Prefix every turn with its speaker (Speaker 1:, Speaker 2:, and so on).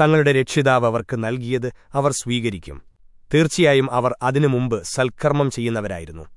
Speaker 1: തങ്ങളുടെ രക്ഷിതാവ് അവർക്ക് നൽകിയത് അവർ സ്വീകരിക്കും. തീർച്ചയായും അവർ അതിനു മുമ്പ് സൽക്കർമ്മം ചെയ്യുന്നവരായിരുന്നു.